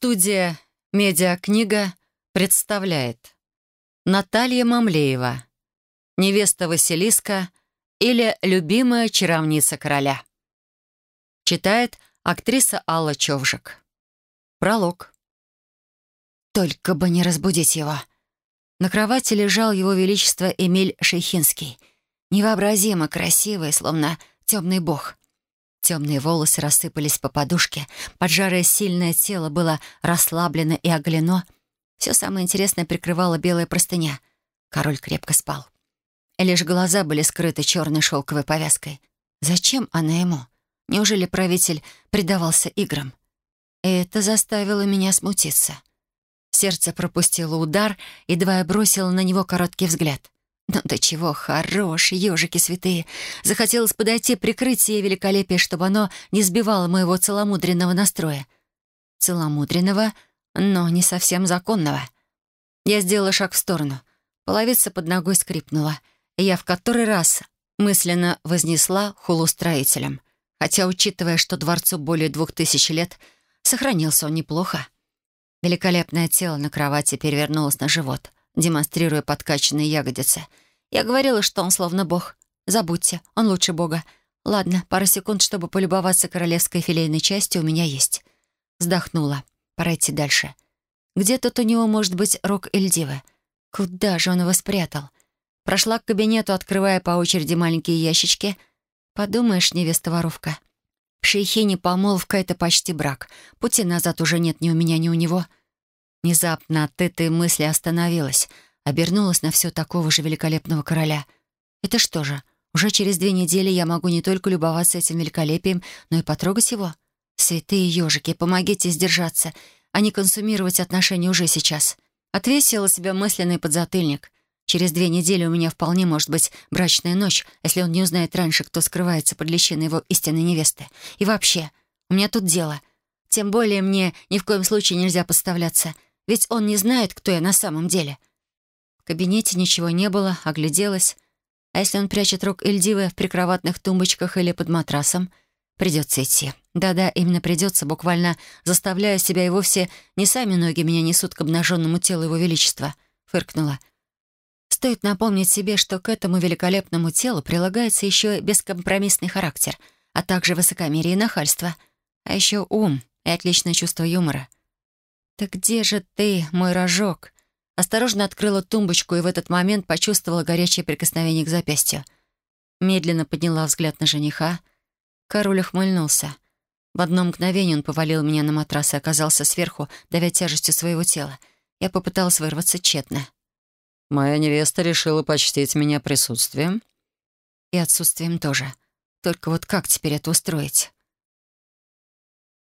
Студия «Медиакнига» представляет Наталья Мамлеева «Невеста Василиска» или «Любимая чаровница короля». Читает актриса Алла Човжик. Пролог. Только бы не разбудить его. На кровати лежал его величество Эмиль Шейхинский. Невообразимо красивый, словно темный бог. Темные волосы рассыпались по подушке, поджарое сильное тело было расслаблено и оголено. Все самое интересное прикрывала белая простыня. Король крепко спал. Лишь глаза были скрыты черной шелковой повязкой. Зачем она ему? Неужели правитель предавался играм? Это заставило меня смутиться. Сердце пропустило удар, едва я бросила на него короткий взгляд. Ну до чего хорош, ежики святые. Захотелось подойти, прикрыть сие великолепие, чтобы оно не сбивало моего целомудренного настроя. Целомудренного, но не совсем законного. Я сделала шаг в сторону. Половица под ногой скрипнула. И я в который раз мысленно вознесла хулу строителям. Хотя, учитывая, что дворцу более двух тысяч лет, сохранился он неплохо. Великолепное тело на кровати перевернулось на живот — демонстрируя подкачанные ягодицы. Я говорила, что он словно бог. Забудьте, он лучше бога. Ладно, пара секунд, чтобы полюбоваться королевской филейной частью, у меня есть. Вздохнула. Пора идти дальше. Где тут у него может быть рог Эльдивы? Куда же он его спрятал? Прошла к кабинету, открывая по очереди маленькие ящички. Подумаешь, невеста-воровка. В шейхине помолвка — это почти брак. Пути назад уже нет ни у меня, ни у него — Внезапно от этой мысли остановилась, обернулась на все такого же великолепного короля. Это что же, уже через две недели я могу не только любоваться этим великолепием, но и потрогать его? Святые ежики, помогите сдержаться, а не консумировать отношения уже сейчас. Отвесила себя мысленный подзатыльник. Через две недели у меня вполне может быть брачная ночь, если он не узнает раньше, кто скрывается под личиной его истинной невесты. И вообще, у меня тут дело. Тем более мне ни в коем случае нельзя подставляться — ведь он не знает, кто я на самом деле. В кабинете ничего не было, огляделась. А если он прячет рог Эльдивы в прикроватных тумбочках или под матрасом, придется идти. Да-да, именно придется, буквально заставляя себя, и вовсе не сами ноги меня несут к обнаженному телу его величества. Фыркнула. Стоит напомнить себе, что к этому великолепному телу прилагается еще бескомпромиссный характер, а также высокомерие и нахальство, а еще ум и отличное чувство юмора — «Так где же ты, мой рожок?» Осторожно открыла тумбочку и в этот момент почувствовала горячее прикосновение к запястью. Медленно подняла взгляд на жениха. Король ухмыльнулся. В одно мгновение он повалил меня на матрас и оказался сверху, давя тяжестью своего тела. Я попыталась вырваться тщетно. «Моя невеста решила почтить меня присутствием?» «И отсутствием тоже. Только вот как теперь это устроить?»